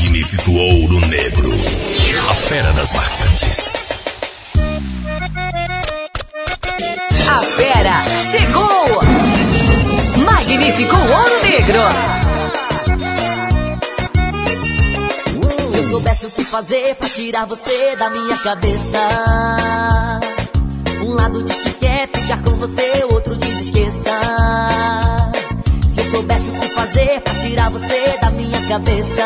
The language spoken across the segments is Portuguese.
Magnífico Ouro Negro. A fera das marcantes. A fera chegou! Magnífico Ouro Negro. Se eu soubesse o que fazer pra tirar você da minha cabeça. Um lado diz que quer ficar com você, outro diz esqueça. Eu soubesse o que fazer pra tirar você da minha cabeça.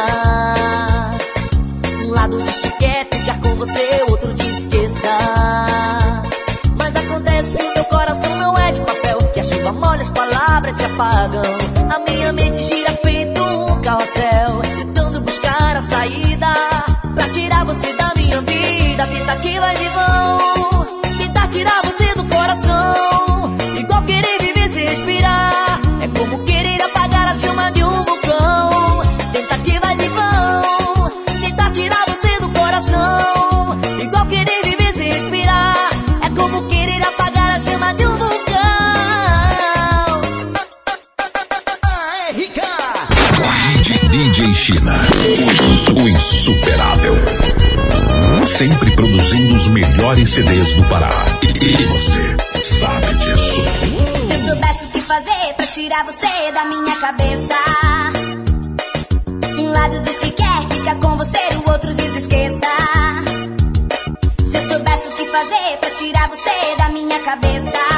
Um lado diz que quer ficar com você, outro diz esqueça. Mas acontece que o teu coração não é de papel, que a chuva molha as palavras se apagam. A minha mente gira feito um carrossel, tentando buscar a saída pra tirar você da minha vida. Tentativas de vão, China. O insuperável. Sempre produzindo os melhores CDs do Pará. E você sabe disso. Se eu soubesse o que fazer pra tirar você da minha cabeça. Um lado diz que quer ficar com você, o outro diz esqueça. Se eu soubesse o que fazer pra tirar você da minha cabeça.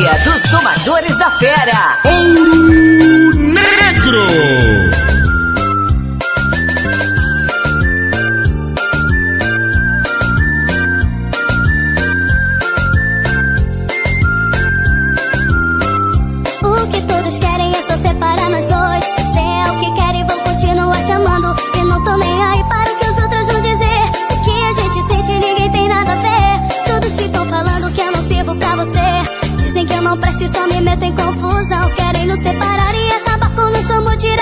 Dos domadores da fera. Ouro Negro. Não presto e só me meto em confusão. Querem nos separar e acabar com nosso amor, de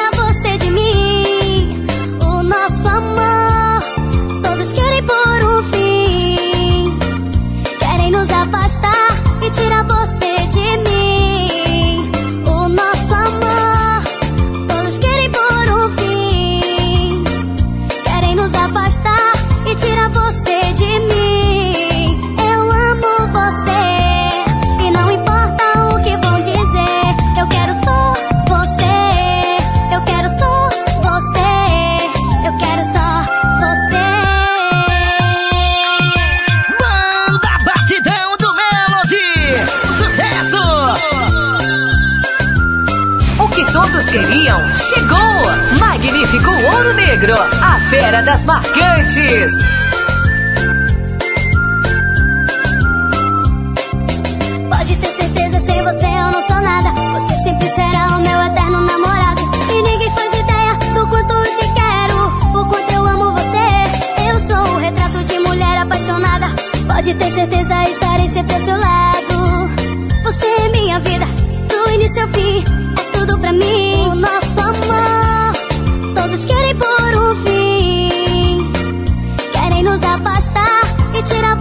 A fera das marcantes. Pode ter certeza, sem você eu não sou nada. Você sempre será o meu eterno namorado. E ninguém faz ideia do quanto eu te quero, o quanto eu amo você. Eu sou o retrato de mulher apaixonada. Pode ter certeza, estarei sempre ao seu lado. Você é minha vida, do início ao fim, é tudo pra mim. O nosso amor, todos querem por um fim. Querem nos afastar e tirar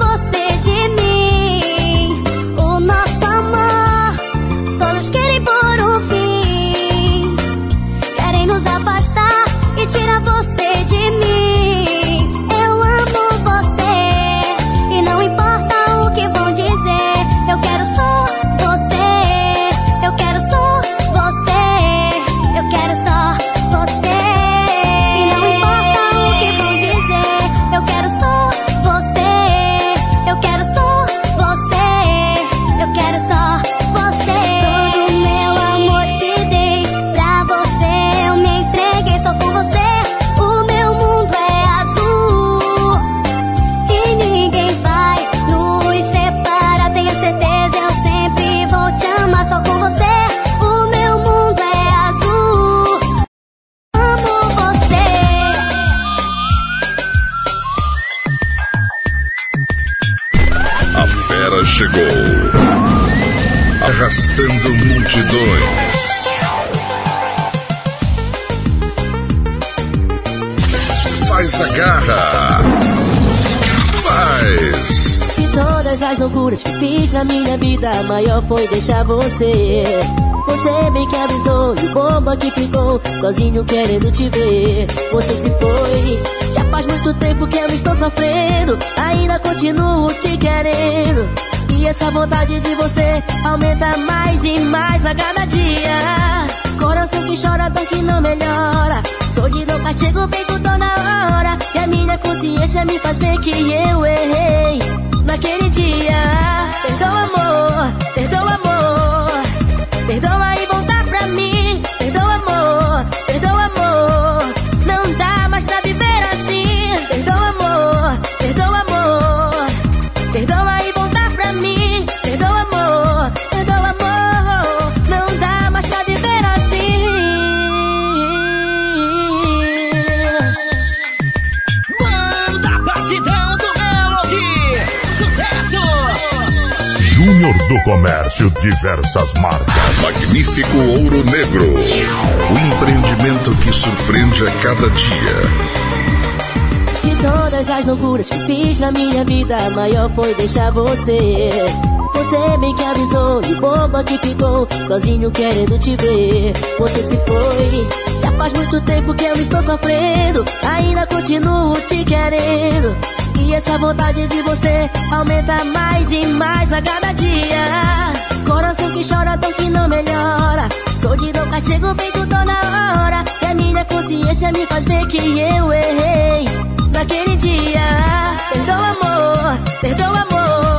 você. Você bem que avisou e o bomba que ficou sozinho querendo te ver. Você se foi. Já faz muito tempo que eu estou sofrendo, ainda continuo te querendo. E essa vontade de você aumenta mais e mais a cada dia. Coração que chora, dor que não melhora. Solidão chego bem com na hora. E a minha consciência me faz ver que eu errei naquele dia. Perdoa, amor, perdoa, amor. Perdoa e voltar pra mim. Do Comércio, diversas marcas. Magnífico Ouro Negro. O empreendimento que surpreende a cada dia. De todas as loucuras que fiz na minha vida, a maior foi deixar você. Você bem que avisou e boba que ficou sozinho querendo te ver. Você se foi. Já faz muito tempo que eu estou sofrendo, ainda continuo te querendo. E essa vontade de você aumenta mais e mais a cada dia. Coração que chora, dor que não melhora. Solidão, castigo, bem tudo na hora. E a minha consciência me faz ver que eu errei naquele dia. Perdoa, amor, perdoa, amor.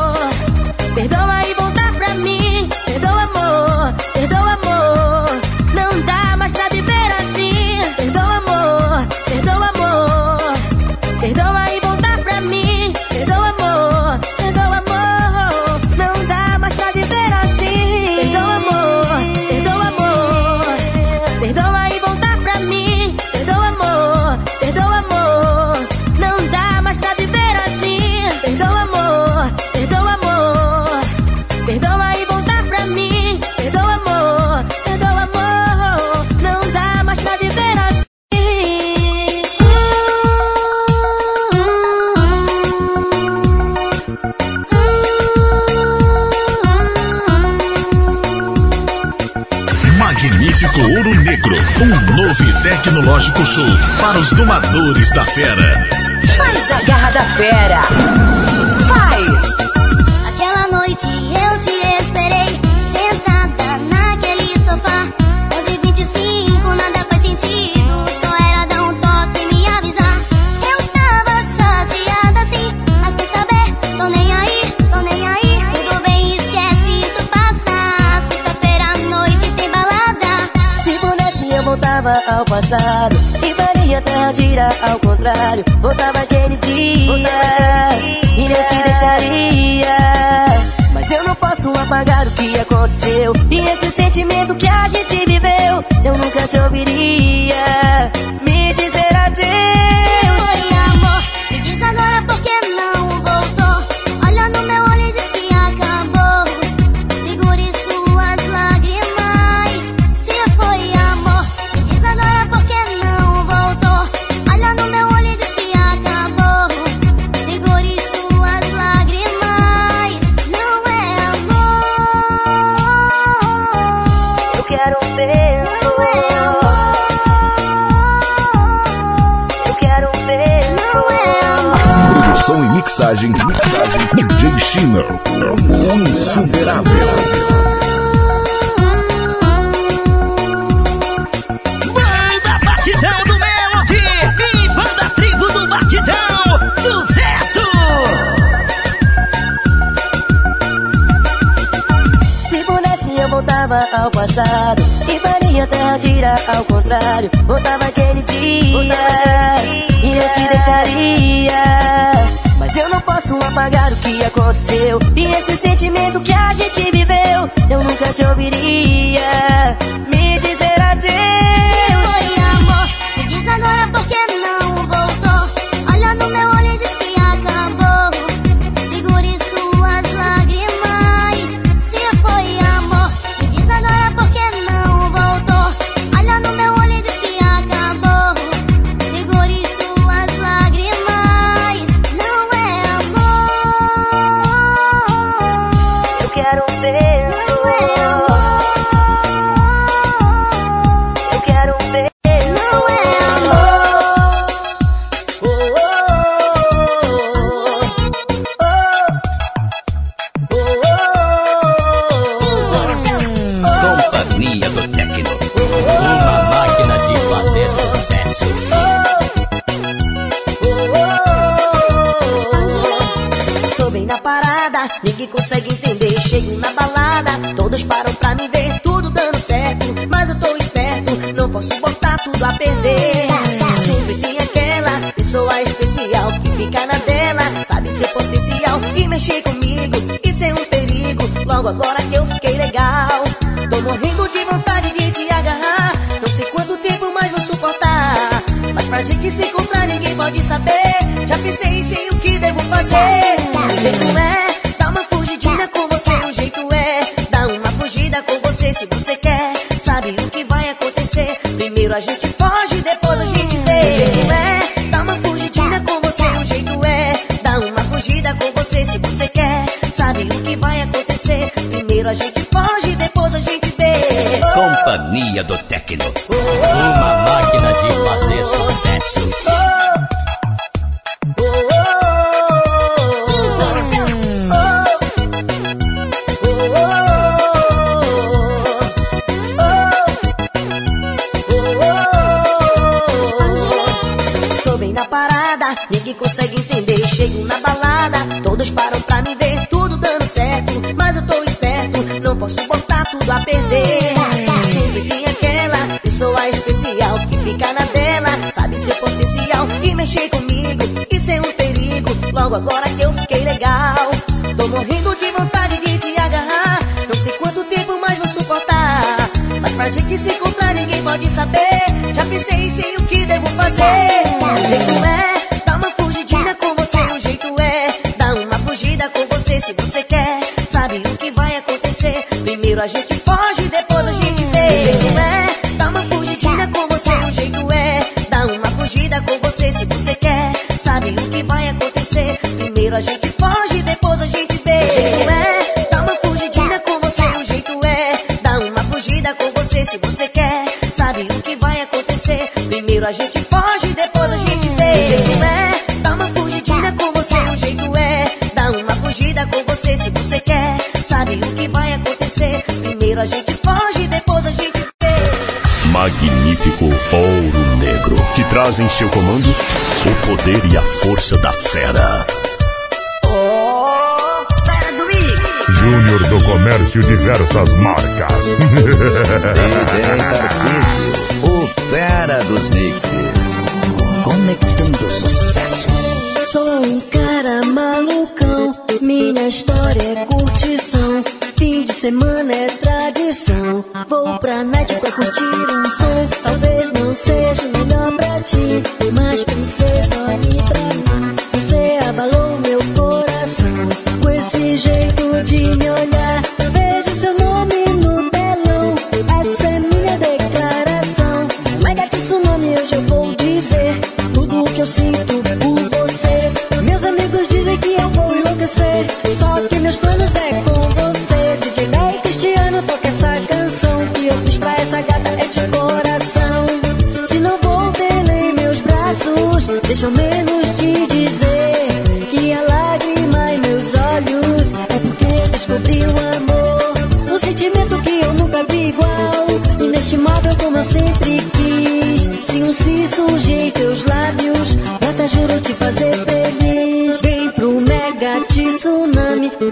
Show para os domadores da fera. Faz a garra da fera. Passado. E faria a terra girar ao contrário. Voltava aquele dia E não te deixaria. Mas eu não posso apagar o que aconteceu. E esse sentimento que a gente viveu Eu nunca te ouviria. Me dizer adeus mixagem. Mixagem DJ Chino. O insuperável. Banda Batidão do Melody. E Banda Tribo do Batidão. Sucesso! Se pudesse eu voltava ao passado E faria a terra girar ao contrário Voltava aquele dia E eu te deixaria Mas eu não posso apagar o que aconteceu. E esse sentimento que a gente viveu Eu nunca te ouviria. Me dizer adeus. Foi amor, me diz agora por que não consegue entender. Chego na balada, todas param pra me ver, tudo dando certo. Mas eu tô esperto, não posso botar tudo a perder. Sempre tem aquela pessoa especial que fica na dela, sabe seu potencial e mexer comigo. Isso é um perigo, logo agora que eu fiquei legal. Tô morrendo de vontade de te agarrar. Não sei quanto tempo mais vou suportar. Mas pra gente se encontrar, ninguém pode saber. Já pensei e sei o que devo fazer. O jeito é Primeiro a gente foge, depois a gente vê. O jeito é dá uma fugidinha com você. O jeito é dá uma fugida com você se você quer. Sabe o que vai acontecer? Primeiro a gente foge, depois a gente vê. Companhia do Tecno. mexer comigo, isso é um perigo. Logo agora que eu fiquei legal, tô morrendo de vontade de te agarrar. Não sei quanto tempo mais vou suportar, mas pra gente se encontrar ninguém pode saber. Já pensei e sei o que devo fazer. em seu comando o poder e a força da fera. Oh, fera do Mix. Júnior do Comércio Diversas Marcas. DJ o fera dos mixes. Conectando o sucesso. cheek.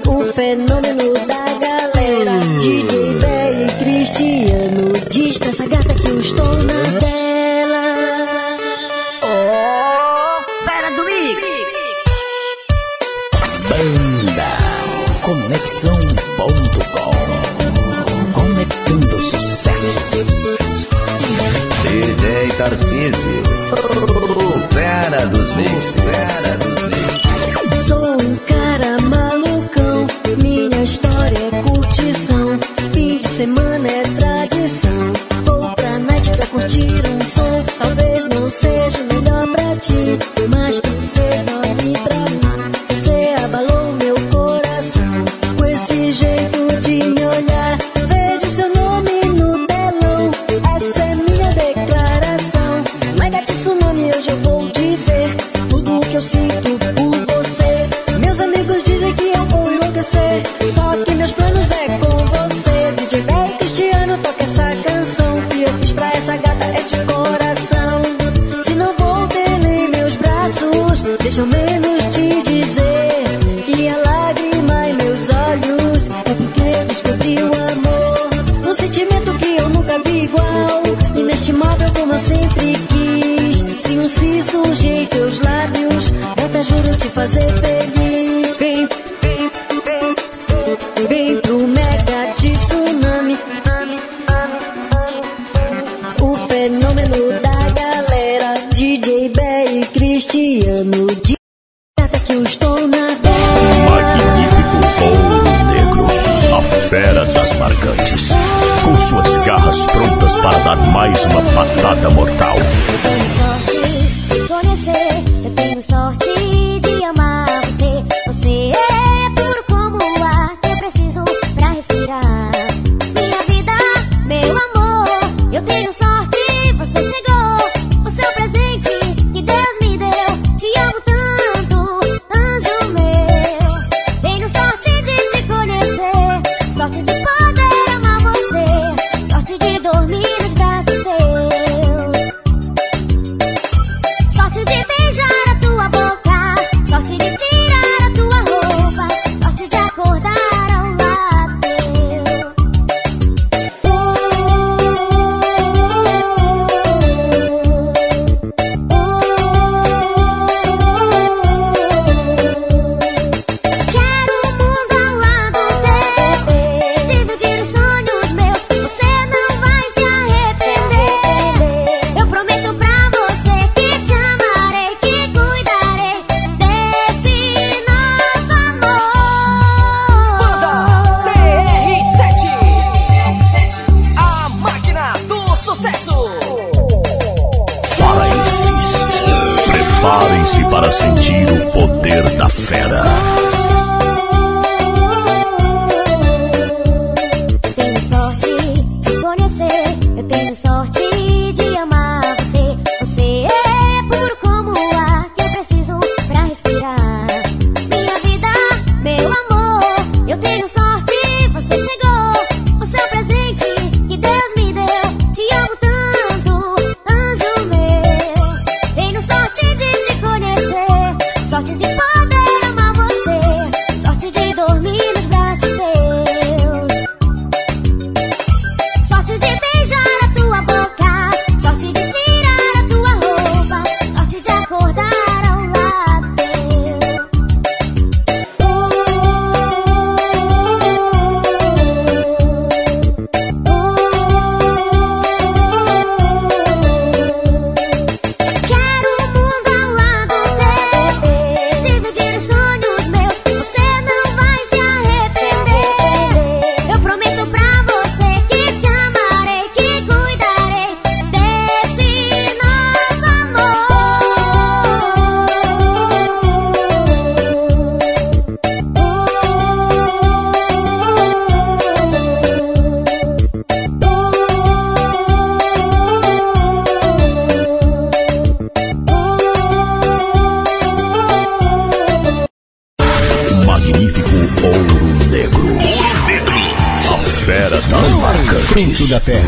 um fenômeno marcantes. Eu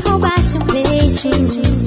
roubaste um beijo.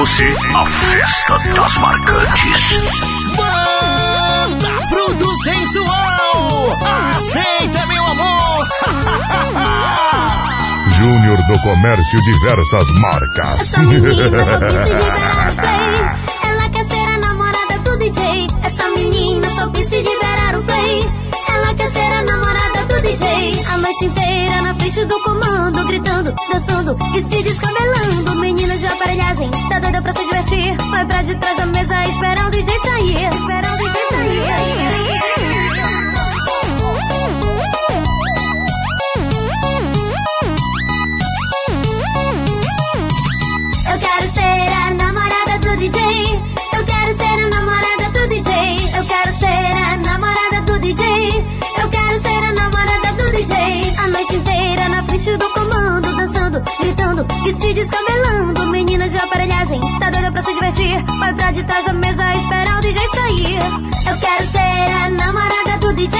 Você a festa das marcantes. Banda Fruto Sensual! Aceita, meu amor! Júnior do Comércio Diversas Marcas. Essa menina só quis se liberar o play. Ela quer ser a namorada do DJ. Essa menina só quis se liberar o play. Ela quer ser a namorada do DJ. A noite inteira na frente do comando, gritando, dançando e se descabelando. Menina de aparelhagem, tá doida pra se divertir. Vai pra de trás da mesa esperar o DJ sair. Esperar o DJ Eu frente do comando, dançando, gritando e se descabelando. Menina de aparelhagem, tá doida pra se divertir. Vai pra de trás da mesa esperar o DJ sair. Eu quero ser a namorada do DJ.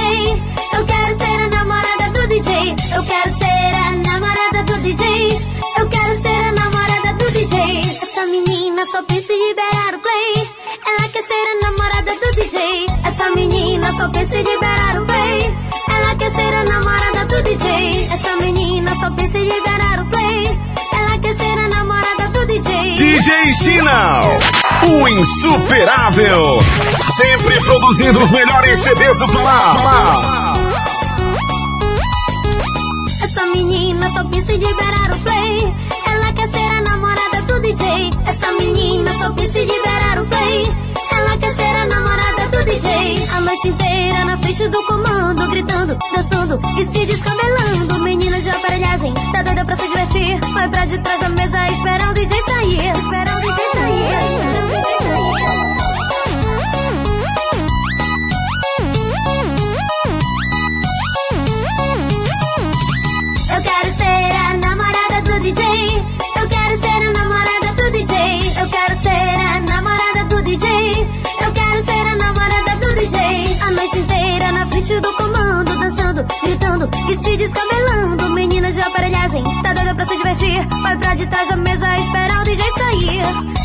Eu quero ser a namorada do DJ. Eu quero ser a namorada do DJ. Eu quero ser a namorada do DJ. Essa menina só pensa em liberar o play. Ela quer ser a namorada do DJ. Essa menina só pensa em liberar o play. DJ Sinal, o insuperável, sempre produzindo os melhores CDs do Pará. Essa menina só pensa em liberar o play. Ela quer ser a namorada do DJ. Essa menina só pensa em liberar o play. DJ. A noite inteira na frente do comando, gritando, dançando e se descabelando. Menina de aparelhagem, tá doida pra se divertir. Vai pra de trás da mesa esperar o DJ sair. Esperar o DJ sair. Gritando e se descabelando. Menina de aparelhagem, tá doida pra se divertir. Vai pra de trás da mesa esperar o DJ sair.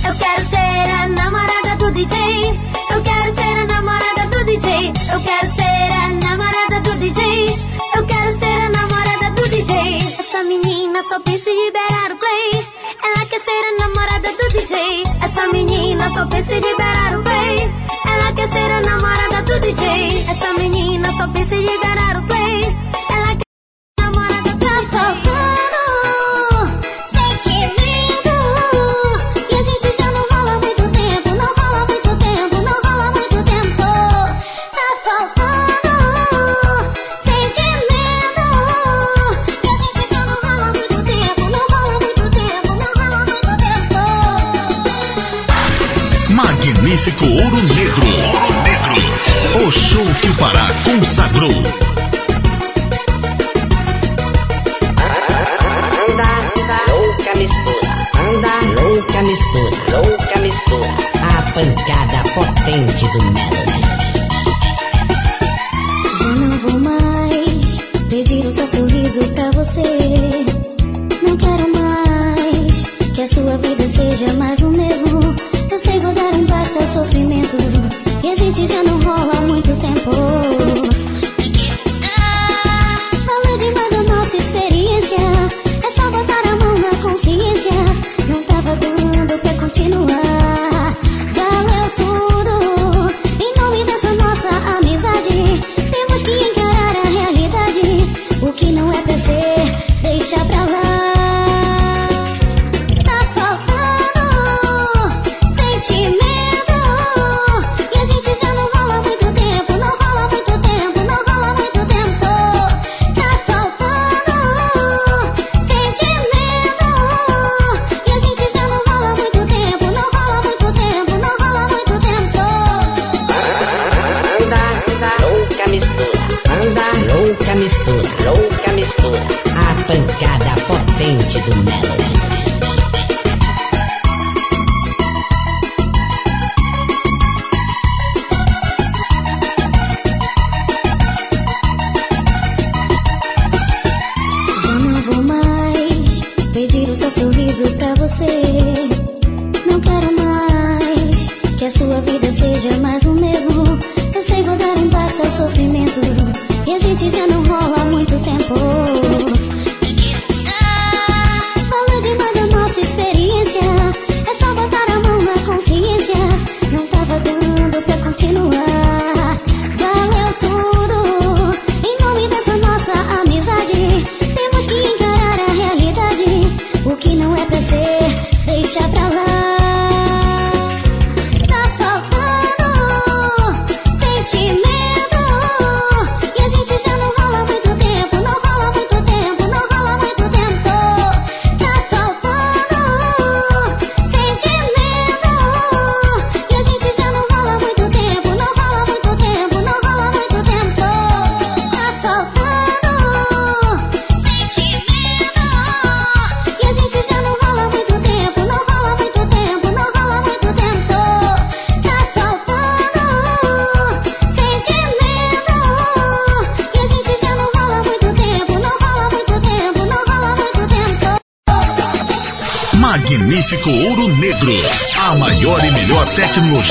Eu quero ser a namorada do DJ. Eu quero ser a namorada do DJ. Eu quero ser a namorada do DJ. Eu quero ser a namorada do DJ. Essa menina só pensa em liberar o play. Ela quer ser a namorada do DJ. Essa menina só pensa em liberar o play. Ela quer ser a namorada DJ. Essa menina só pensa em liberar o play. O show que o Pará consagrou. Anda, anda, louca mistura. Anda, louca mistura. Louca mistura. A pancada potente do Melody. Já não vou mais pedir o seu sorriso pra você. Não quero mais que a sua vida seja mais o mesmo. Eu sei vou dar um basta ao sofrimento. E a gente já não rola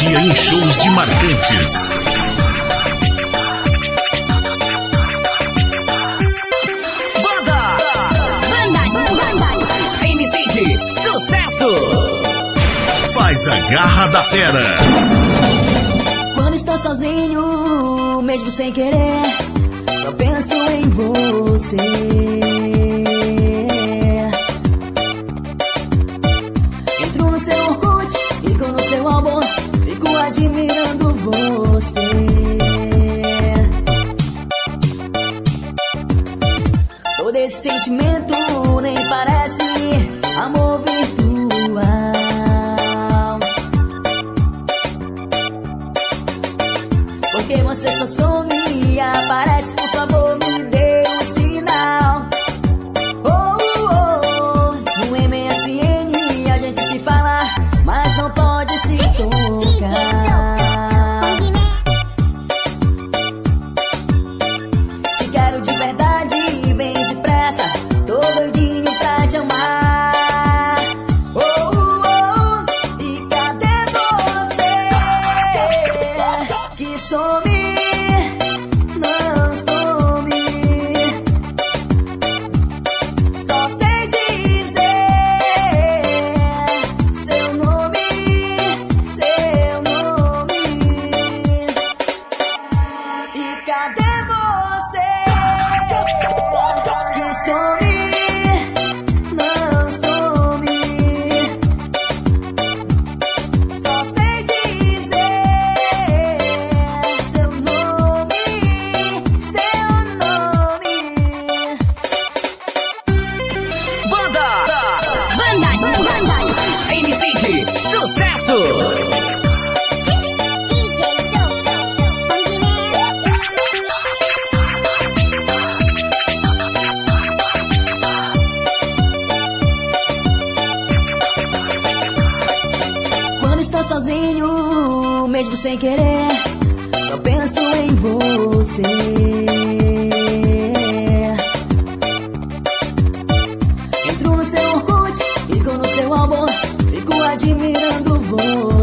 dia em shows de marcantes. Banda! Banda! Banda! MCG, sucesso! Faz a garra da fera. Quando estou sozinho, mesmo sem querer, só penso em você. admirando voo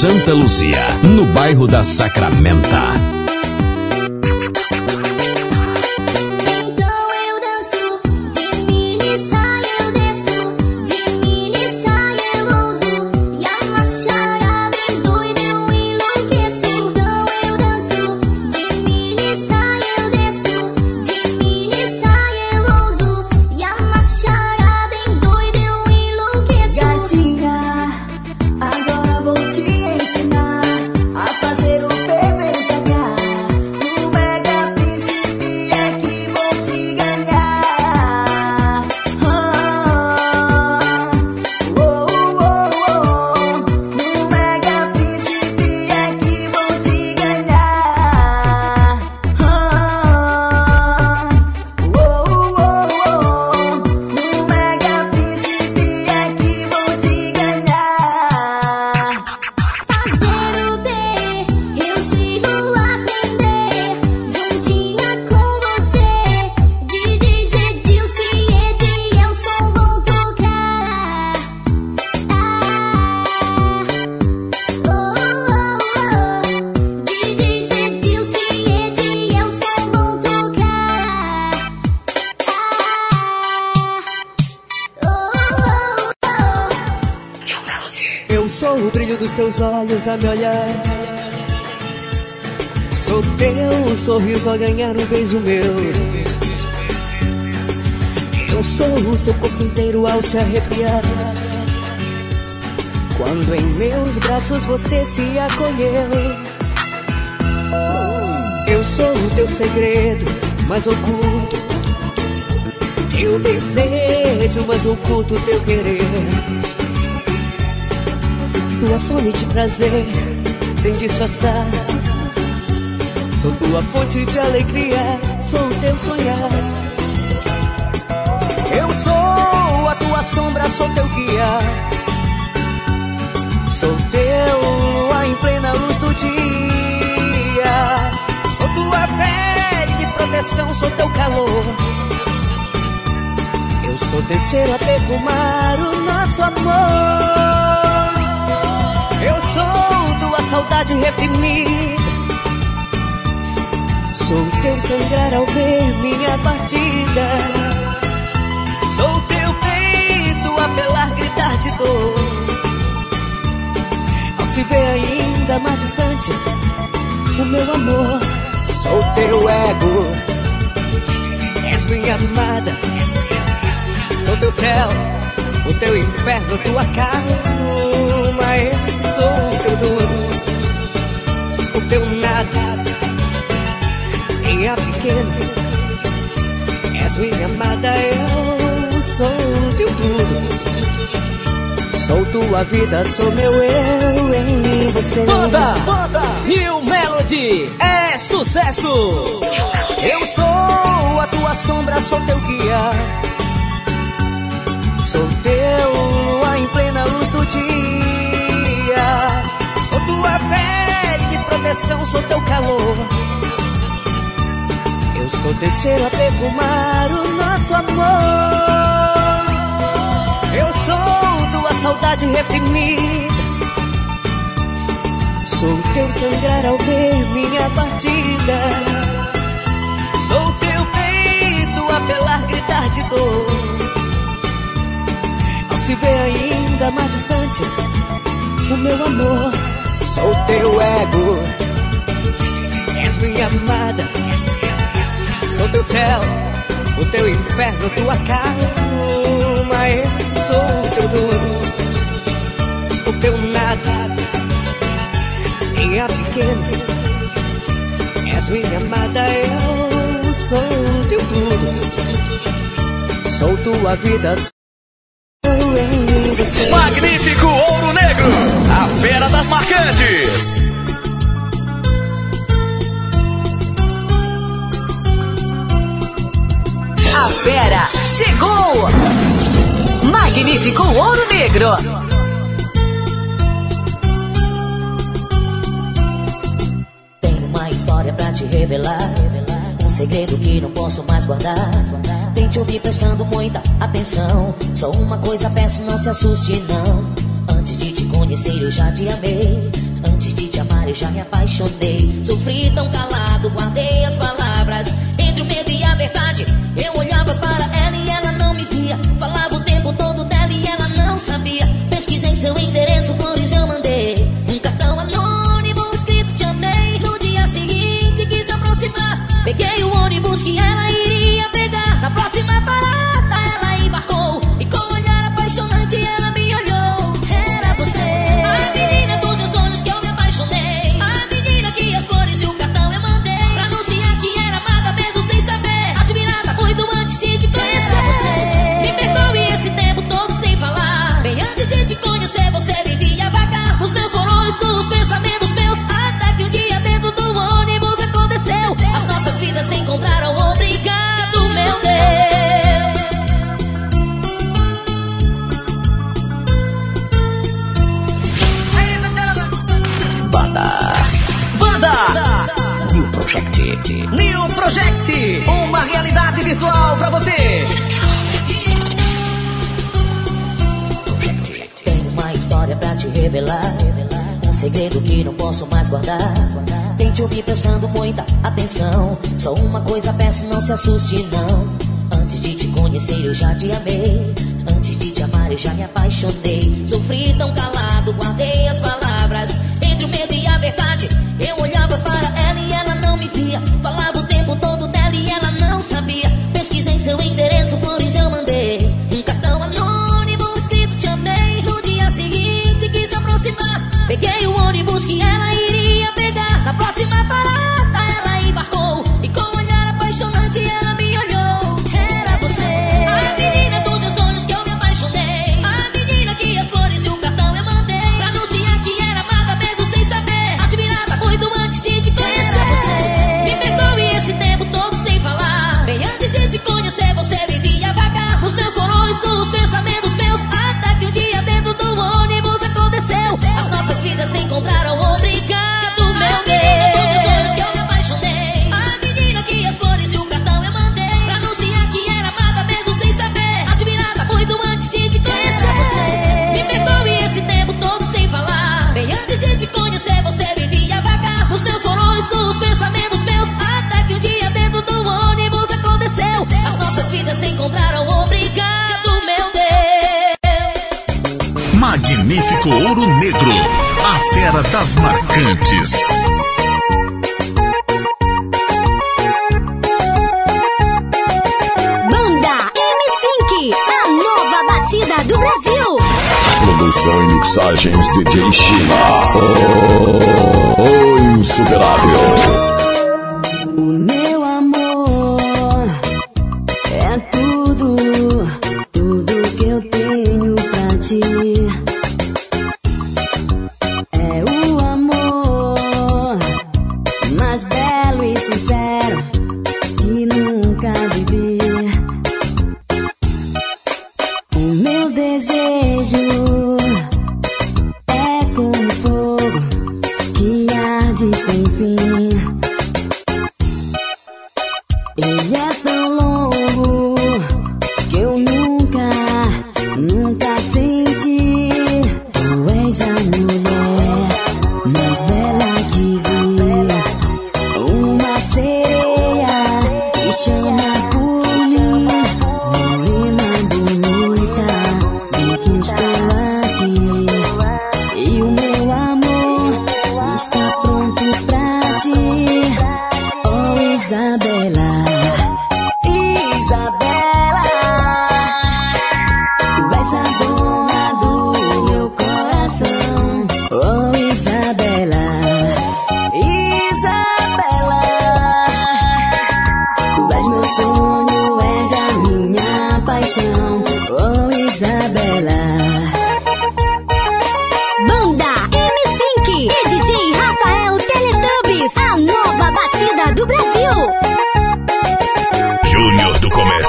Santa Luzia, no bairro da Sacramenta. se acolheu. Eu sou o teu segredo mais oculto, teu desejo mas oculto, teu querer. Tua fome de prazer, sem disfarçar. Sou tua fonte de alegria, sou o teu sonhar. Eu sou a tua sombra, sou teu guia. Sou teu lua em plena luz do dia. Sou tua pele de proteção, sou teu calor. Eu sou teu cheiro a perfumar o nosso amor. Eu sou tua saudade reprimida. Sou teu sangrar ao ver minha partida. Sou teu peito a gritar de dor. Se ver ainda mais distante, o meu amor. Sou teu ego, és minha amada. Sou teu céu, o teu inferno, tua calma. Eu sou teu tudo, sou teu nada minha pequena, és minha amada, eu Sou tua vida, sou meu eu em você. Banda, banda, New Melody é sucesso. Eu sou a tua sombra, sou teu guia. Sou teu lua em plena luz do dia. Sou tua pele de proteção, sou teu calor. Eu sou teu cheiro a perfumar o nosso amor. Eu sou saudade reprimida. Sou teu sangrar ao ver minha partida. Sou teu peito a pelar, gritar de dor. Ao se ver ainda mais distante, o meu amor. Sou teu ego, és minha amada. Sou teu céu, o teu inferno, tua calma. Sou teu tudo, sou teu nada. Minha pequena, és minha amada. Eu sou teu tudo, sou tua vida. Sou. Magnífico Ouro Negro, a fera das marcantes. A fera chegou! Magnífico Ouro Negro. Tenho uma história pra te revelar. Um segredo que não posso mais guardar. Tente ouvir prestando muita atenção. Só uma coisa peço, não se assuste, não. Antes de te conhecer, eu já te amei. Antes de te amar, eu já me apaixonei. Sofri tão calado, guardei as palavras. Entre o medo e a verdade, eu olhava New Project, uma realidade virtual pra você. Tenho uma história pra te revelar. Um segredo que não posso mais guardar. Tente ouvir prestando muita atenção. Só uma coisa peço, não se assuste, não. Antes de te conhecer, eu já te amei. Antes de te amar, eu já me apaixonei. Sofri tão calado, guardei as palavras. Entre o medo e a verdade, eu olhava para ela Falava o tempo todo dela e ela não sabia. Pesquisei seu endereço,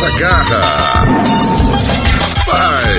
nossa garra.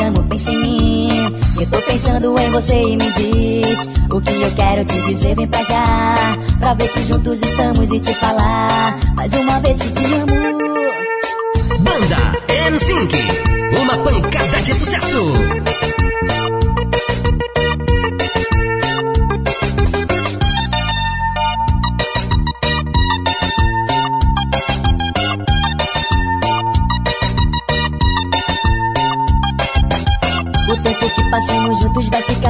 amo pensa em mim. Eu tô pensando em você e me diz O que eu quero te dizer vem pra cá. Pra ver que juntos estamos e te falar Mais uma vez que te amo. Banda N5, uma pancada de sucesso.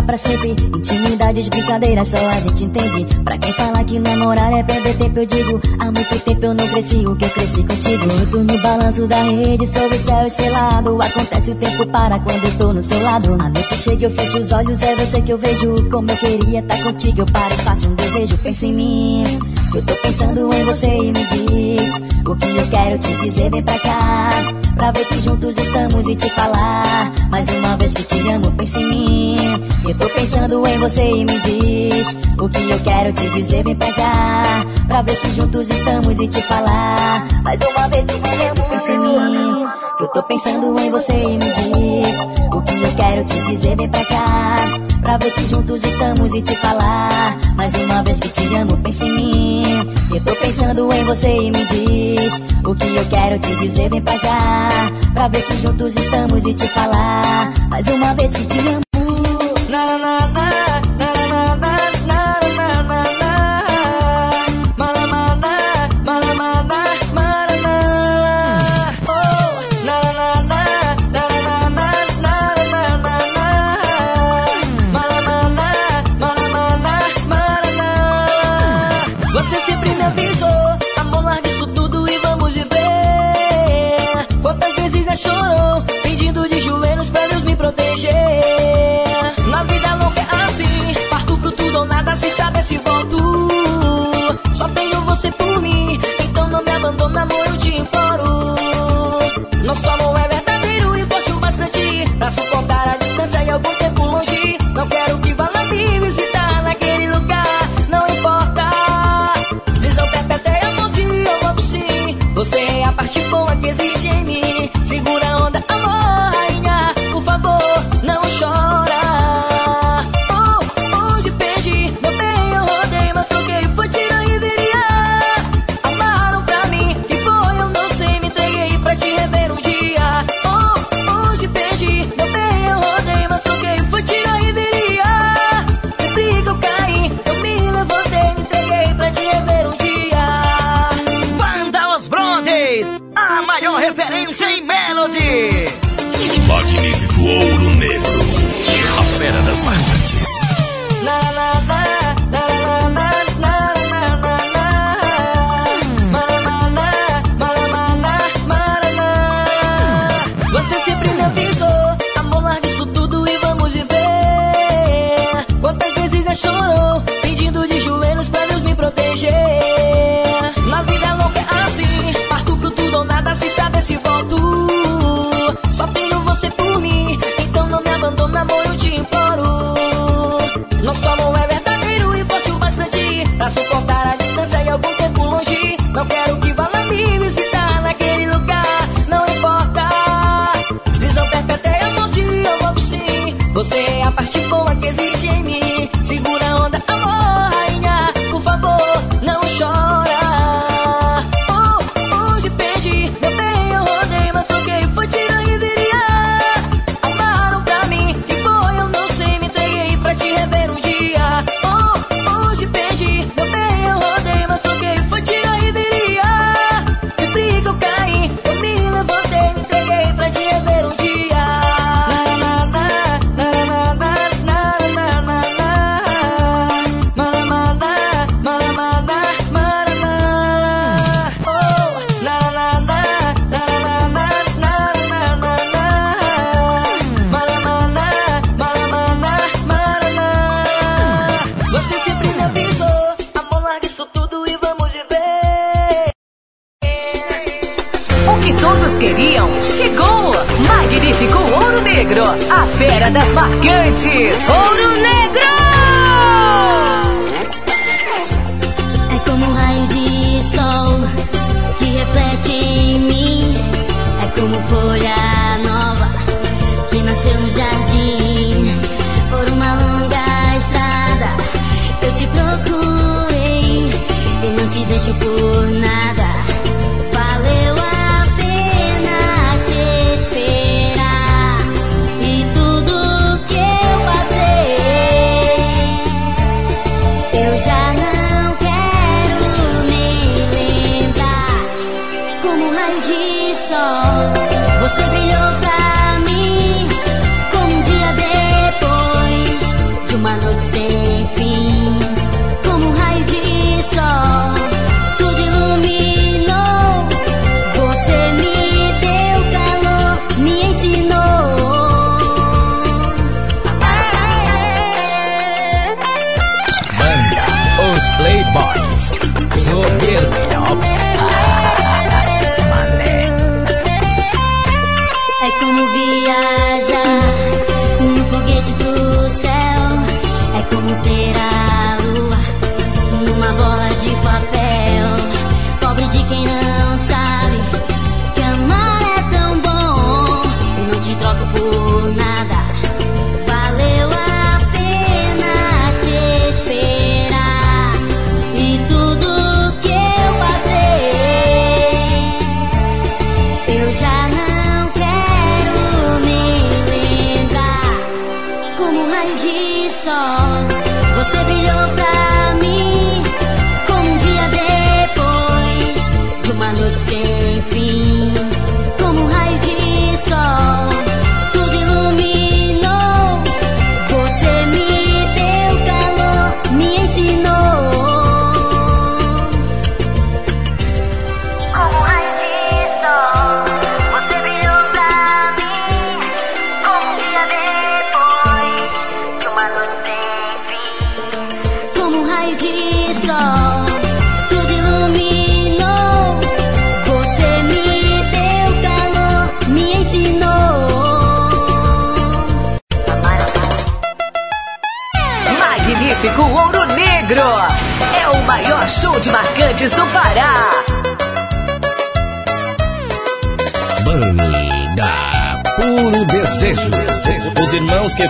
Ficar pra sempre. Intimidades, brincadeiras, só a gente entende. Pra quem fala que namorar é perder tempo, eu digo. Há muito tempo eu não cresci o que eu cresci contigo. Eu tô no balanço da rede, sob o céu estrelado. Acontece o tempo para quando eu tô no seu lado. A noite chega, eu fecho os olhos, é você que eu vejo. Como eu queria tá contigo, eu paro e faço um desejo. Pensa em mim, eu tô pensando em você e me diz. O que eu quero te dizer, vem pra cá. Pra ver que juntos estamos e te falar. Mais uma vez que te amo, pensa em mim. Eu tô pensando em você e me diz. O que eu quero te dizer, vem cá. Pra ver que juntos estamos e te falar. Mais uma vez que te amo, pensa em mim. Eu tô pensando em você e me diz. O que eu quero te dizer, vem pra cá. Pra ver que juntos estamos e te falar. Mais uma vez que te amo, pensa em mim. Eu tô pensando em você e me diz. O que eu quero te dizer, vem pra cá. Pra ver que juntos estamos e te falar Mais uma vez que te amo na, na, na, Você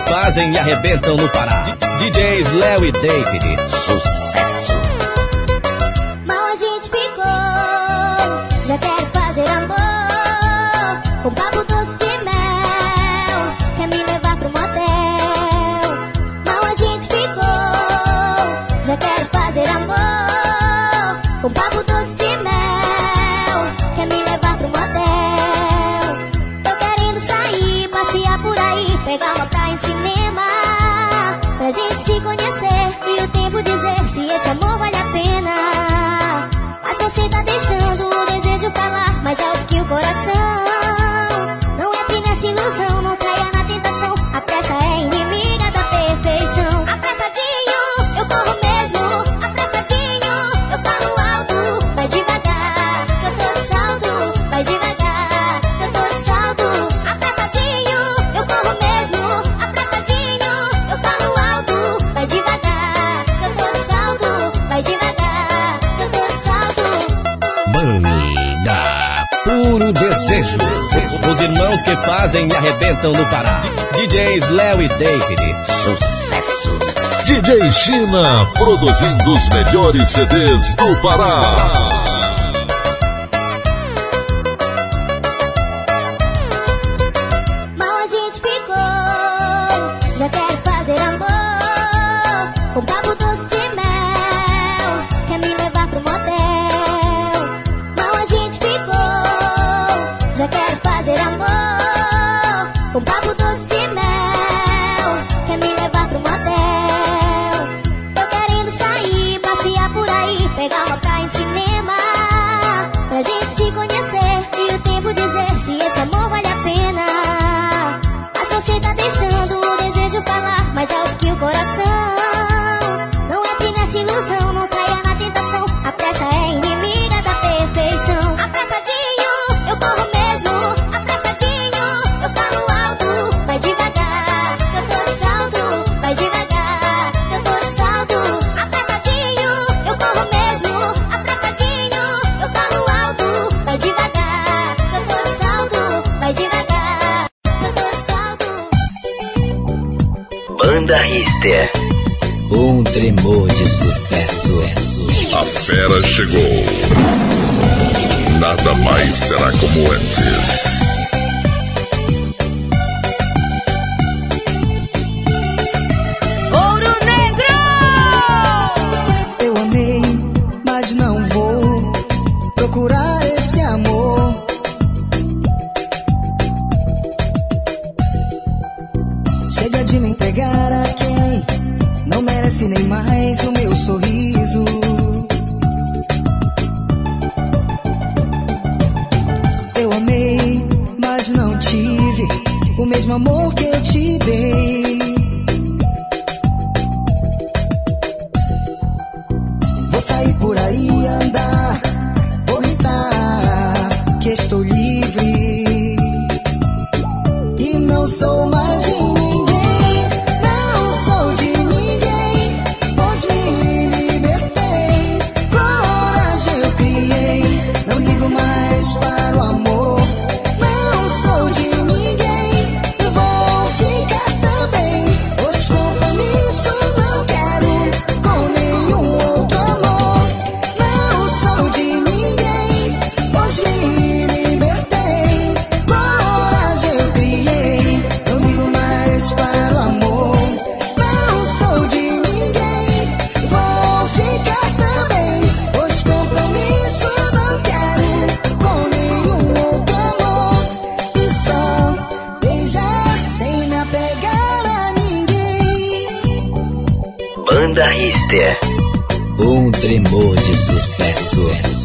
fazem e arrebentam no Pará. DJs Léo e David, cause I'll irmãos que fazem e arrebentam no Pará. DJs Léo e David, sucesso. DJ China, produzindo os melhores CDs do Pará. fazer amor com papo doce de mel. Quer me levar pro motel? Tô querendo sair, passear por aí, pegar uma praia em cinema. Pra gente se conhecer e o tempo dizer se esse amor vale a pena. Mas você tá deixando o desejo falar, mas é o que o coração. tremor de sucesso. A fera chegou. Nada mais será como antes. Banda Rister. Um tremor de sucesso.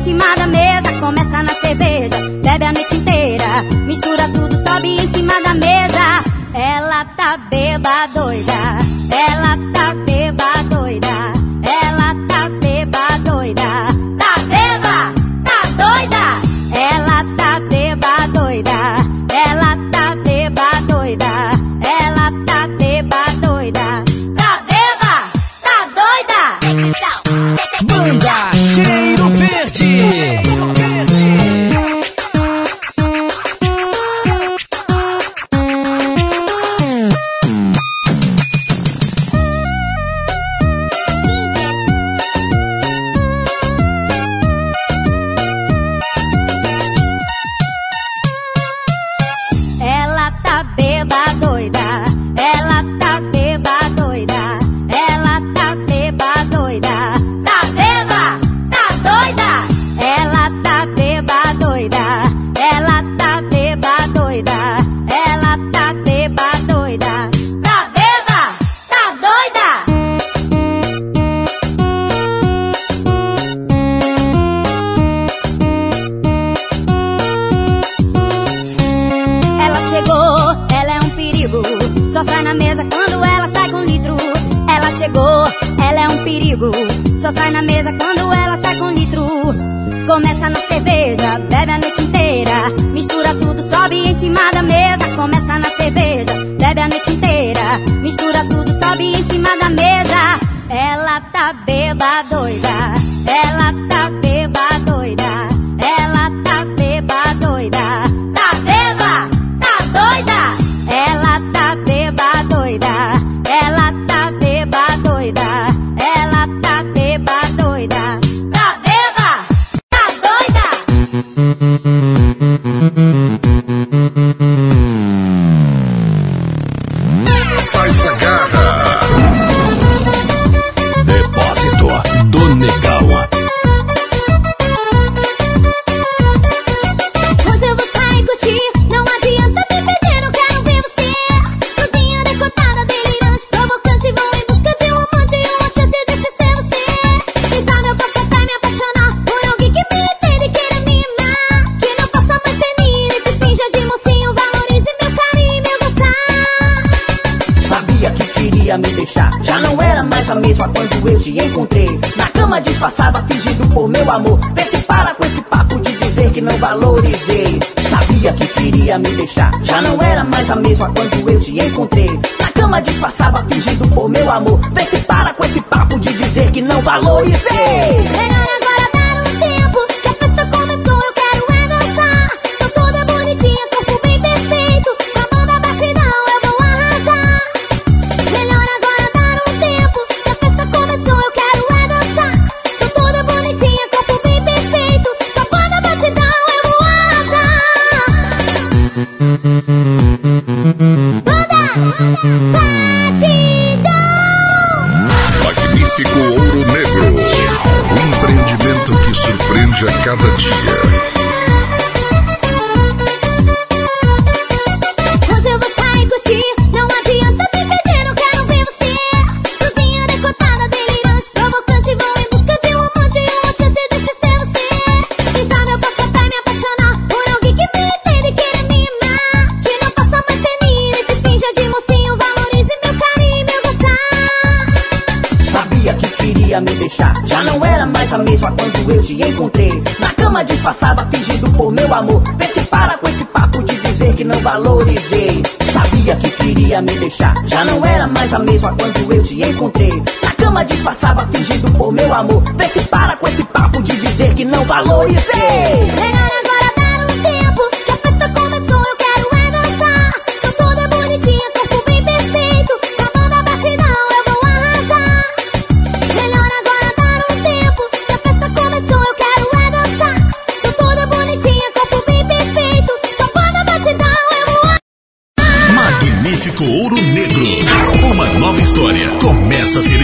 em cima da mesa, começa na cerveja, bebe a noite inteira, mistura tudo, sobe em cima da mesa. Ela tá beba doida, ela tá beba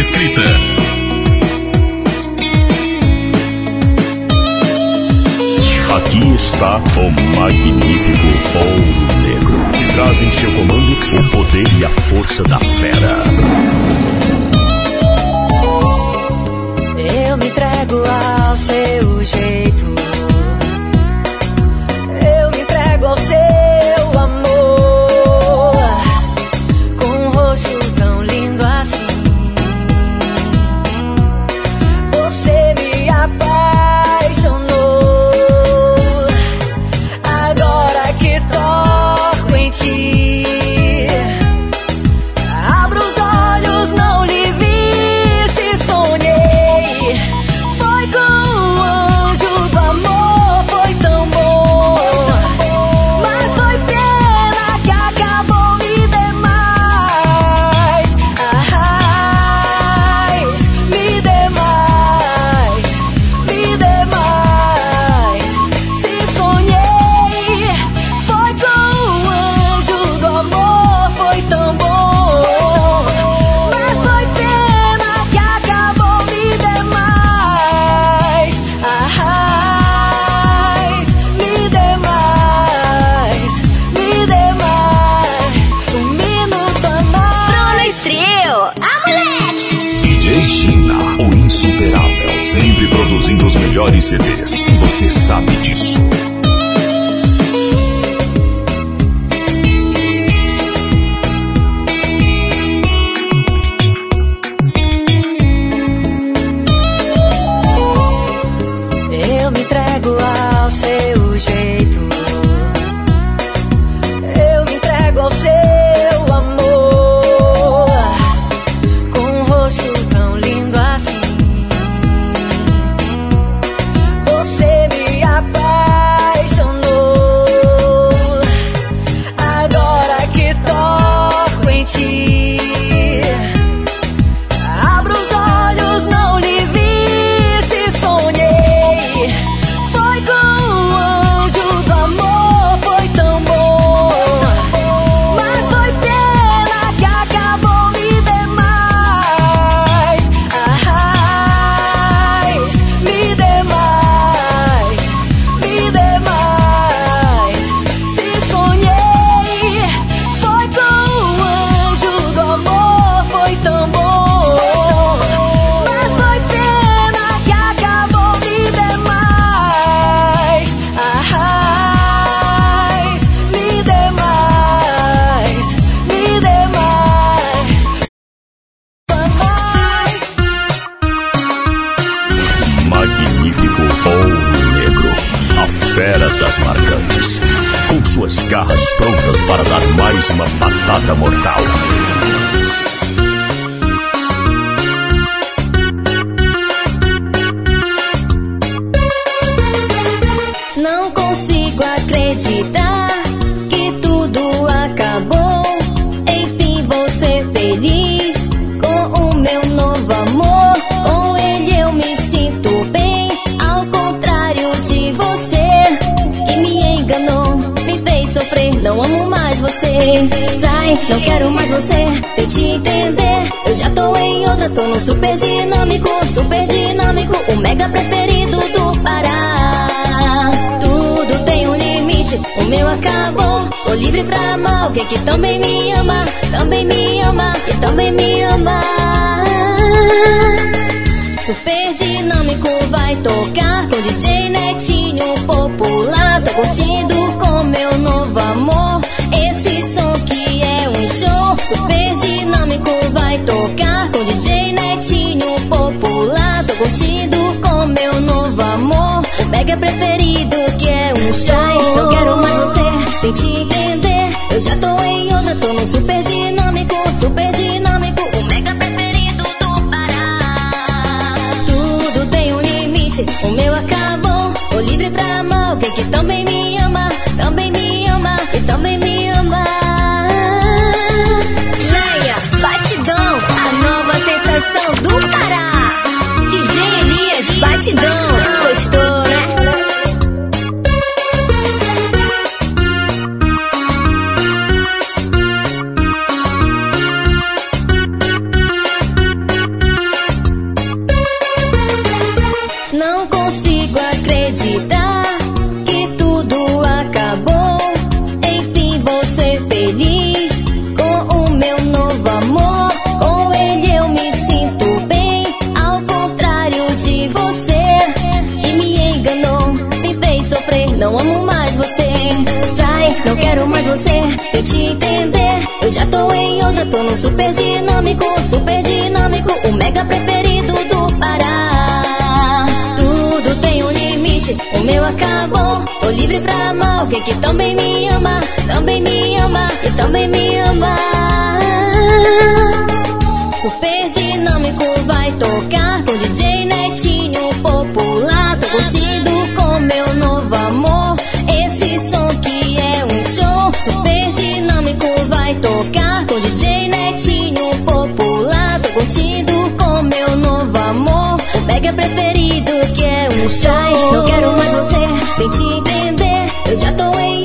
escrita. Aqui está o magnífico ouro negro, que traz em seu comando o poder e a força da que também me ama, também me ama, que também me ama. Super dinâmico vai tocar com DJ Netinho popular. Tô curtindo com meu novo amor. Esse som que é um show. Super dinâmico vai tocar com DJ Netinho popular curtindo com meu novo amor. O mega é preferido que é um show. Não quero mais você sem te entender. Eu já tô em outra, tô num super dinâmico, super dinâmico. O mega é preferido do Pará. Tudo tem um limite, o meu acaso. também me ama. Super dinâmico vai tocar com DJ Netinho popular. Tô curtindo com meu novo amor. Esse som que é um show. Super dinâmico vai tocar com DJ Netinho popular. Tô curtindo com meu novo amor. O mega preferido que é um show. Não quero mais você, sem te entender. Eu já tô em